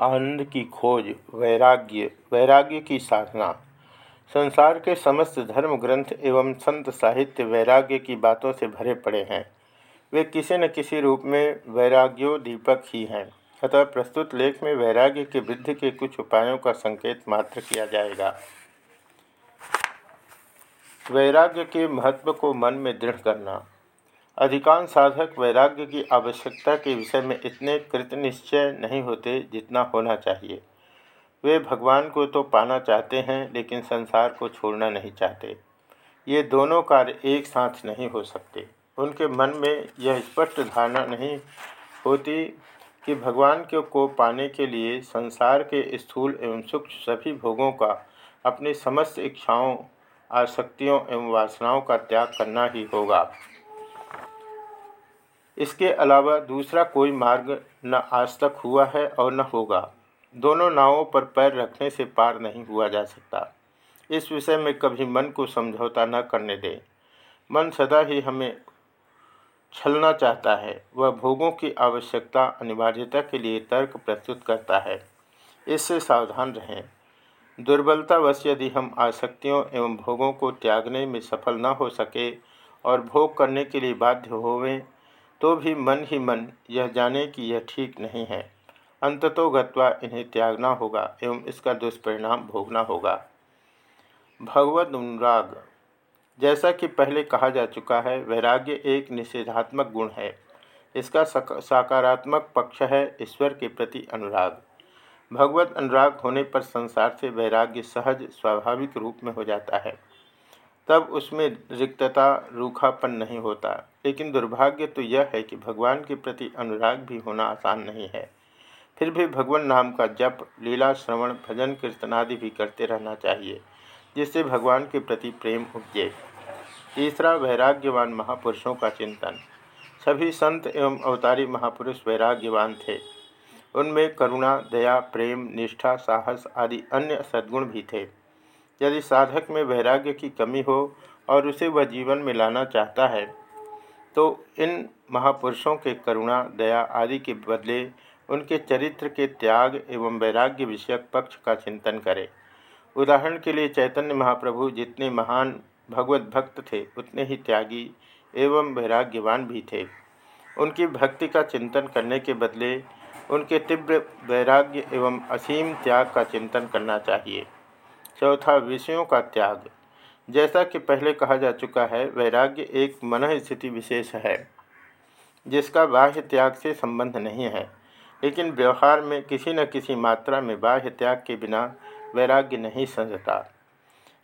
आनंद की खोज, वैराग्य वैराग्य की साधना। संसार के समस्त धर्म ग्रंथ एवं संत साहित्य वैराग्य की बातों से भरे पड़े हैं। वे किसी न किसी रूप में वैराग्योदीपक ही हैं। अतः प्रस्तुत लेख में वैराग्य के वृद्धि के कुछ उपायों का संकेत मात्र किया जाएगा। वैराग्य के महत्व को मन में दृढ़ करना। अधिकांश साधक वैराग्य की आवश्यकता के विषय में इतने कृतनिश्चय नहीं होते जितना होना चाहिए। वे भगवान को तो पाना चाहते हैं, लेकिन संसार को छोड़ना नहीं चाहते। ये दोनों कार्य एक साथ नहीं हो सकते। उनके मन में यह स्पष्ट धारणा नहीं होती कि भगवान के को पाने के लिए संसार के स्थूल एवं सूक्ष्म सभी भोगों का अपनी समस्त इच्छाओं, आसक्तियों एवं वासनाओं का त्याग करना ही होगा। इसके अलावा दूसरा कोई मार्ग न आज तक हुआ है और न होगा। दोनों नावों पर पैर रखने से पार नहीं हुआ जा सकता। इस विषय में कभी मन को समझौता न करने दें। मन सदा ही हमें छलना चाहता है। वह भोगों की आवश्यकता, अनिवार्यता के लिए तर्क प्रस्तुत करता है। इससे सावधान रहें। दुर्बलतावश यदि हम आसक्तियों एवं भोगों को त्यागने में सफल न हो सके और भोग करने के लिए बाध्य होवें तो भी मन ही मन यह जाने कि यह ठीक नहीं है। अंततो गत्वा इन्हें त्यागना होगा एवं इसका दुष्परिणाम भोगना होगा। भगवत अनुराग। जैसा कि पहले कहा जा चुका है, वैराग्य एक निषेधात्मक गुण है। इसका सकारात्मक पक्ष है ईश्वर के प्रति अनुराग। भगवत अनुराग होने पर संसार से वैराग्य सहज, स्वाभाविक रूप में हो जाता है। तब उसमें रिक्तता, रूखापन नहीं होता। लेकिन दुर्भाग्य तो यह है कि भगवान के प्रति अनुराग भी होना आसान नहीं है। फिर भी भगवान नाम का जप, लीला, श्रवण, भजन, कीर्तन आदि भी करते रहना चाहिए, जिससे भगवान के प्रति प्रेम उपजे। तीसरा, वैराग्यवान महापुरुषों का चिंतन। सभी संत एवं अवतारी महापुरुष वैराग्यवान थे। उनमें करुणा, दया, प्रेम, निष्ठा, साहस आदि अन्य सद्गुण भी थे। यदि साधक में वैराग्य की कमी हो और उसे वह जीवन में लाना चाहता है तो इन महापुरुषों के करुणा, दया आदि के बदले उनके चरित्र के त्याग एवं वैराग्य विषयक पक्ष का चिंतन करें। उदाहरण के लिए चैतन्य महाप्रभु जितने महान भगवत भक्त थे, उतने ही त्यागी एवं वैराग्यवान भी थे। उनकी भक्ति का चिंतन करने के बदले उनके तीव्र वैराग्य एवं असीम त्याग का चिंतन करना चाहिए। चौथा, विषयों का त्याग। जैसा कि पहले कहा जा चुका है, वैराग्य एक मन स्थिति विशेष है, जिसका बाह्य त्याग से संबंध नहीं है। लेकिन व्यवहार में किसी न किसी मात्रा में बाह्य त्याग के बिना वैराग्य नहीं सजता।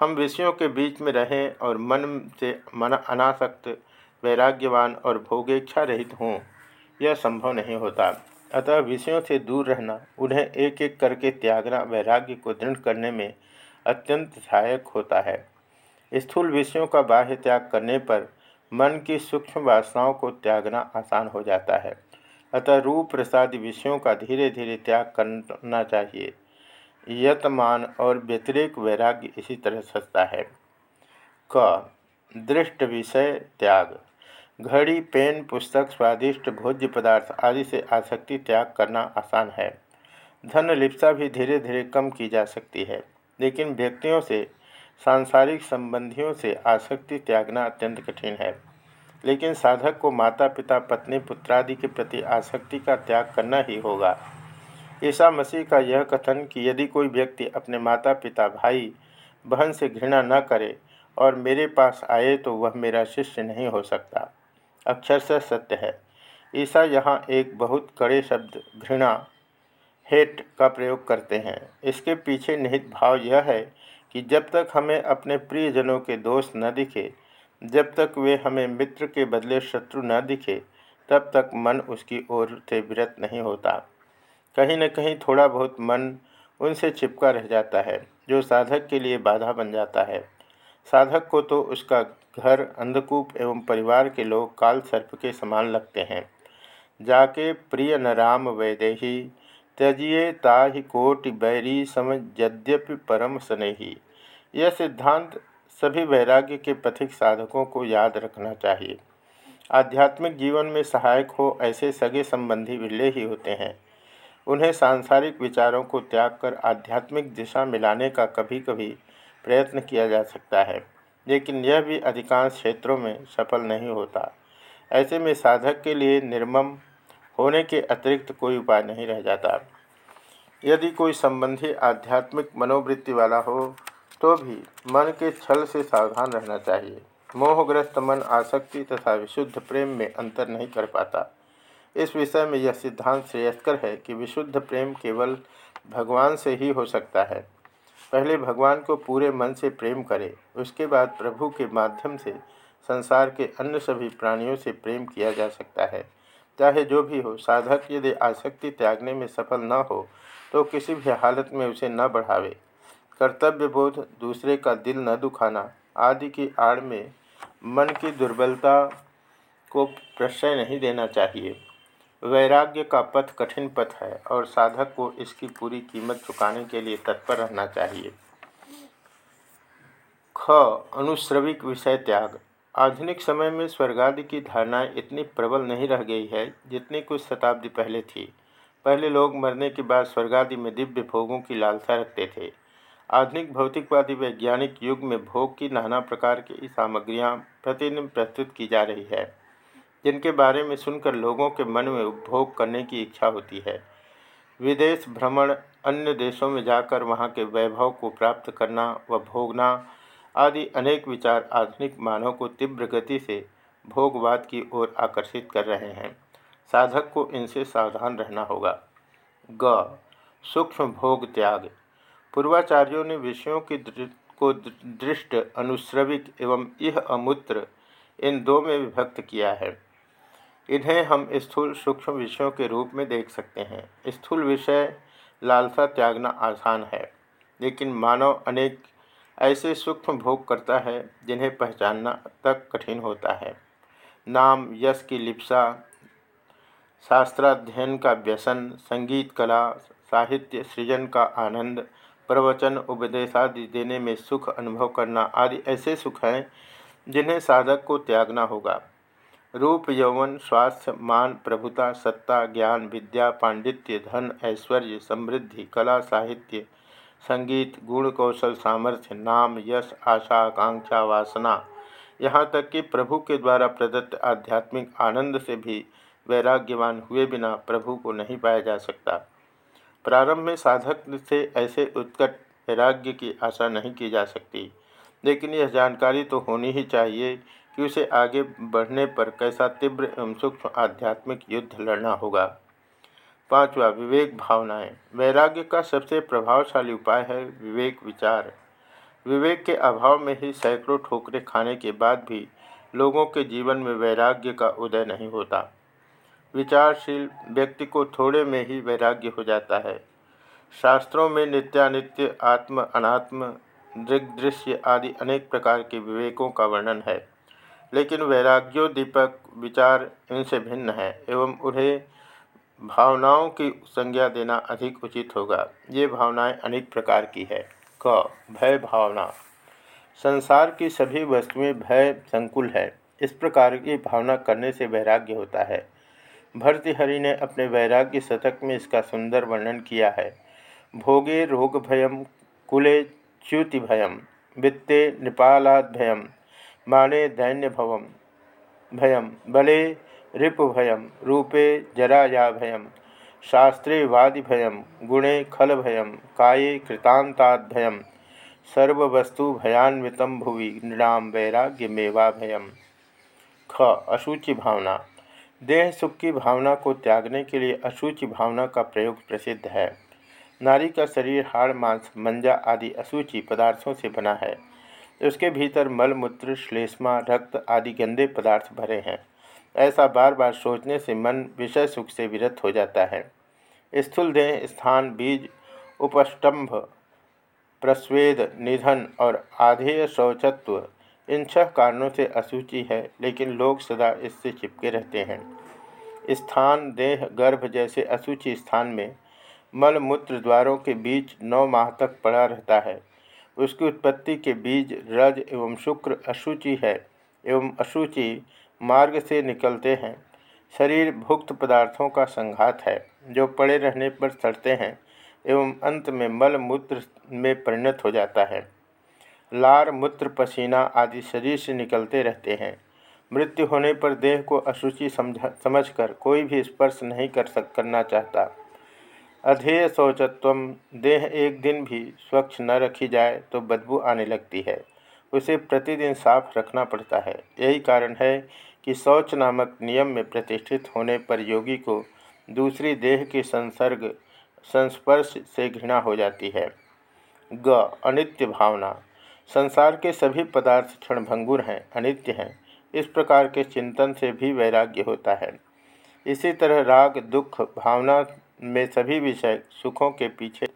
हम विषयों के बीच में रहें और मन से मन अनासक्त, वैराग्यवान और भोगेच्छा रहित हों, यह संभव नहीं होता। अतः विषयों से दूर रहना, उन्हें एक एक करके त्यागना वैराग्य को दृढ़ करने में अत्यंत सहायक होता है। स्थूल विषयों का बाह्य त्याग करने पर मन की सूक्ष्म वासनाओं को त्यागना आसान हो जाता है। अतः रूप प्रसाद विषयों का धीरे धीरे त्याग करना चाहिए। यतमान और व्यतिरेक वैराग्य इसी तरह सस्ता है। क, दृष्ट विषय त्याग। घड़ी, पेन, पुस्तक, स्वादिष्ट भोज्य पदार्थ आदि से आसक्ति त्याग करना आसान है। धन लिप्सा भी धीरे धीरे कम की जा सकती है, लेकिन व्यक्तियों से सांसारिक संबंधियों से आसक्ति त्यागना अत्यंत कठिन है। लेकिन साधक को माता, पिता, पत्नी पुत्रादि के प्रति आसक्ति का त्याग करना ही होगा। ईसा मसीह का यह कथन कि यदि कोई व्यक्ति अपने माता, पिता, भाई, बहन से घृणा न करे और मेरे पास आए तो वह मेरा शिष्य नहीं हो सकता। अक्षरशः सत्य है। ईसा यहाँ एक बहुत कड़े शब्द घृणा, हेट का प्रयोग करते हैं। इसके पीछे निहित भाव यह है कि जब तक हमें अपने प्रियजनों के दोस्त न दिखे, जब तक वे हमें मित्र के बदले शत्रु न दिखे, तब तक मन उसकी ओर से विरत नहीं होता। कहीं न कहीं थोड़ा बहुत मन उनसे चिपका रह जाता है, जो साधक के लिए बाधा बन जाता है। साधक को तो उसका घर, अंधकूप एवं परिवार के लोग काल सर्प के समान लगते हैं। जाके प्रिय न राम वैदेही त्यजिए ताहि कोटि बैरी समझ यद्यपि परम स्नेही। यह सिद्धांत सभी वैराग्य के पथिक साधकों को याद रखना चाहिए। आध्यात्मिक जीवन में सहायक हो ऐसे सगे संबंधी विरले ही होते हैं। उन्हें सांसारिक विचारों को त्याग कर आध्यात्मिक दिशा मिलाने का कभी कभी प्रयत्न किया जा सकता है, लेकिन यह भी अधिकांश क्षेत्रों में सफल नहीं होता। ऐसे में साधक के लिए निर्मम होने के अतिरिक्त कोई उपाय नहीं रह जाता। यदि कोई संबंधी आध्यात्मिक मनोवृत्ति वाला हो तो भी मन के छल से सावधान रहना चाहिए। मोहग्रस्त मन आसक्ति तथा विशुद्ध प्रेम में अंतर नहीं कर पाता। इस विषय में यह सिद्धांत श्रेयस्कर है कि विशुद्ध प्रेम केवल भगवान से ही हो सकता है। पहले भगवान को पूरे मन से प्रेम करें, उसके बाद प्रभु के माध्यम से संसार के अन्य सभी प्राणियों से प्रेम किया जा सकता है। चाहे जो भी हो, साधक यदि आसक्ति त्यागने में सफल न हो तो किसी भी हालत में उसे न बढ़ावे। कर्तव्य बोध दूसरे का दिल न दुखाना आदि की आड़ में मन की दुर्बलता को प्रश्रय नहीं देना चाहिए। वैराग्य का पथ कठिन पथ है और साधक को इसकी पूरी कीमत चुकाने के लिए तत्पर रहना चाहिए। ख अनुश्रविक विषय त्याग। आधुनिक समय में स्वर्गादि की धारणाएँ इतनी प्रबल नहीं रह गई है जितनी कुछ शताब्दी पहले थी। पहले लोग मरने के बाद स्वर्गादि में दिव्य भोगों की लालसा रखते थे। आधुनिक भौतिकवादी वैज्ञानिक युग में भोग की नाना प्रकार की सामग्रियाँ प्रतिदिन प्रस्तुत की जा रही है, जिनके बारे में सुनकर लोगों के मन में उपभोग करने की इच्छा होती है। विदेश भ्रमण, अन्य देशों में जाकर वहाँ के वैभव को प्राप्त करना व भोगना आदि अनेक विचार आधुनिक मानव को तीव्र गति से भोगवाद की ओर आकर्षित कर रहे हैं। साधक को इनसे सावधान रहना होगा। ग, सूक्ष्म भोग त्याग। पूर्वाचार्यों ने विषयों की को दृष्ट अनुश्रविक एवं यह अमूत्र इन दो में विभक्त किया है। इन्हें हम स्थूल सूक्ष्म विषयों के रूप में देख सकते हैं। स्थूल विषय लालसा त्यागना आसान है, लेकिन मानव अनेक ऐसे सूक्ष्म भोग करता है जिन्हें पहचानना तक कठिन होता है। नाम, यश की लिप्सा, शास्त्राध्ययन का व्यसन, संगीत कला, साहित्य सृजन का आनंद प्रवचन, उपदेश आदि देने में सुख अनुभव करना आदि ऐसे सुख हैं जिन्हें साधक को त्यागना होगा। रूप, यौवन, स्वास्थ्य, मान, प्रभुता, सत्ता, ज्ञान, विद्या, पांडित्य, धन, ऐश्वर्य, समृद्धि, कला, साहित्य, संगीत, गुण, कौशल, सामर्थ्य, नाम, यश, आशा, आकांक्षा, वासना। यहाँ तक कि प्रभु के द्वारा प्रदत्त आध्यात्मिक आनंद से भी वैराग्यवान हुए बिना प्रभु को नहीं पाया जा सकता। प्रारंभ में साधक से ऐसे उत्कट वैराग्य की आशा नहीं की जा सकती। लेकिन यह जानकारी तो होनी ही चाहिए कि उसे आगे बढ़ने पर कैसा तीव्र एवं सूक्ष्म आध्यात्मिक युद्ध लड़ना होगा। पांचवा, विवेक भावनाएँ। वैराग्य का सबसे प्रभावशाली उपाय है विवेक विचार। विवेक के अभाव में ही सैकड़ों ठोकरे खाने के बाद भी लोगों के जीवन में वैराग्य का उदय नहीं होता। विचारशील व्यक्ति को थोड़े में ही वैराग्य हो जाता है। शास्त्रों में नित्यानित्य, आत्म, अनात्म, दृग्दृश्य आदि अनेक प्रकार के विवेकों का वर्णन है। लेकिन वैराग्योदीपक विचार इनसे भिन्न है एवं उन्हें भावनाओं की संज्ञा देना अधिक उचित होगा। ये भावनाएँ अनेक प्रकार की है। क, भय भावना। संसार की सभी वस्तुएँ भय, संकुल है। इस प्रकार की भावना करने से वैराग्य होता है। भर्तृहरि ने अपने वैराग्य शतक में इसका सुंदर वर्णन किया है। भोगे रोग भयम कुले च्युति भयम वित्ते नृपालाद भयम माने दैन्य भवम भयम बले रिपुभयं, रूपे जराया भयं शास्त्रे वादिभयं, गुणे खलभयं, काये कृतान्ताद्भयं, सर्ववस्तुभयान्वितं भुवि नृणाम वैराग्यमेवा भयम ख, अशुचि भावना। देह सुख की भावना को त्यागने के लिए अशुचि भावना का प्रयोग प्रसिद्ध है। नारी का शरीर, हाड़, मांस, मंजा आदि अशुचि पदार्थों से बना है। उसके भीतर मल, मूत्र, श्लेष्मा, रक्त आदि गंदे पदार्थ भरे हैं। ऐसा बार बार सोचने से मन विषय सुख से विरत हो जाता है। स्थूल देह, स्थान, बीज उपस्टंभ प्रस्वेद, निधन और आधेय शौचत्व इन छह कारणों से असूचि है, लेकिन लोग सदा इससे चिपके रहते हैं। स्थान, देह, गर्भ जैसे असूचि स्थान में मल मूत्र द्वारों के बीच नौ माह तक पड़ा रहता है। उसकी उत्पत्ति के बीज रज एवं शुक्र अशुचि है एवं अशुचि मार्ग से निकलते हैं। शरीर भुक्त पदार्थों का संघात है, जो पड़े रहने पर सड़ते हैं एवं अंत में मल मूत्र में परिणत हो जाता है। लार, मूत्र, पसीना आदि शरीर से निकलते रहते हैं। मृत्यु होने पर देह को अशुचि समझ, समझकर कोई भी स्पर्श नहीं कर सक, करना चाहता। अधेय शौचत्व देह एक दिन भी स्वच्छ न रखी जाए तो बदबू आने लगती है। उसे प्रतिदिन साफ़ रखना पड़ता है। यही कारण है कि शौच नामक नियम में प्रतिष्ठित होने पर योगी को दूसरी देह के संसर्ग, संस्पर्श से घृणा हो जाती है। ग, अनित्य भावना। संसार के सभी पदार्थ क्षणभंगुर हैं, अनित्य हैं। इस प्रकार के चिंतन से भी वैराग्य होता है। इसी तरह राग, दुख, भावना में सभी विषय सुखों के पीछे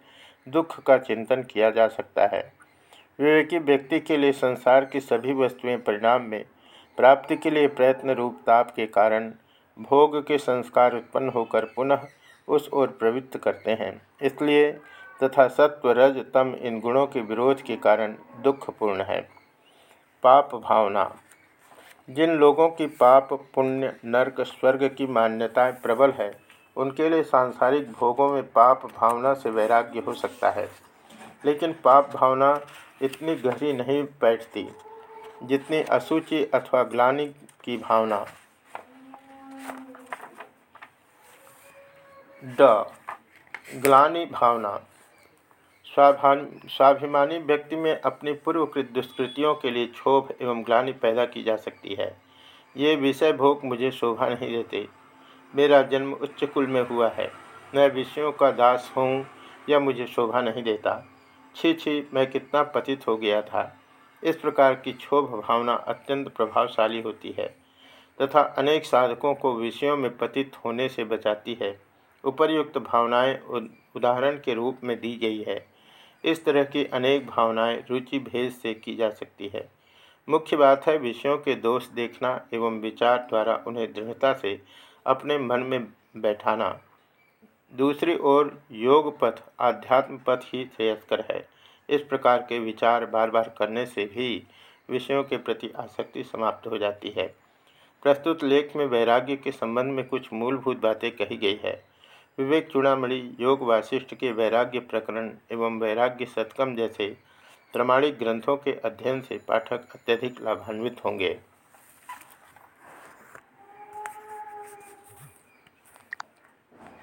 दुख का चिंतन किया जा सकता है। विवेकी व्यक्ति के लिए संसार की सभी वस्तुएँ परिणाम में, प्राप्ति के लिए प्रयत्न रूप ताप के कारण भोग के संस्कार उत्पन्न होकर पुनः उस ओर प्रवृत्त करते हैं। इसलिए तथा सत्व रज तम इन गुणों के विरोध के कारण दुखपूर्ण है। पाप भावना। जिन लोगों की पाप, पुण्य, नर्क, स्वर्ग की मान्यताएँ प्रबल है, उनके लिए सांसारिक भोगों में पाप भावना से वैराग्य हो सकता है। लेकिन पाप भावना इतनी गहरी नहीं बैठती, जितनी असूचि अथवा ग्लानि की भावना। ड। ग्लानि भावना। स्वाभिमानी व्यक्ति में अपनी पूर्वकृत दुष्कृतियों के लिए क्षोभ एवं ग्लानि पैदा की जा सकती है। ये विषय भोग मुझे शोभा नहीं देते। मेरा जन्म उच्च कुल में हुआ है। मैं विषयों का दास हूँ, यह मुझे शोभा नहीं देता। छी छी, मैं कितना पतित हो गया था। इस प्रकार की क्षोभ भावना अत्यंत प्रभावशाली होती है तथा अनेक साधकों को विषयों में पतित होने से बचाती है। उपर्युक्त भावनाएँ उदाहरण के रूप में दी गई है। इस तरह की अनेक भावनाएँ रुचि भेद से की जा सकती है। मुख्य बात है विषयों के दोष देखना एवं विचार द्वारा उन्हें दृढ़ता से अपने मन में बैठाना। दूसरी ओर योग पथ आध्यात्म पथ ही श्रेयस्कर है। इस प्रकार के विचार बार बार करने से भी विषयों के प्रति आसक्ति समाप्त हो जाती है। प्रस्तुत लेख में वैराग्य के संबंध में कुछ मूलभूत बातें कही गई है। विवेक चूड़ामणि योग वाशिष्ठ के वैराग्य प्रकरण एवं वैराग्य सत्कम जैसे प्रमाणिक ग्रंथों के अध्ययन से पाठक अत्यधिक लाभान्वित होंगे।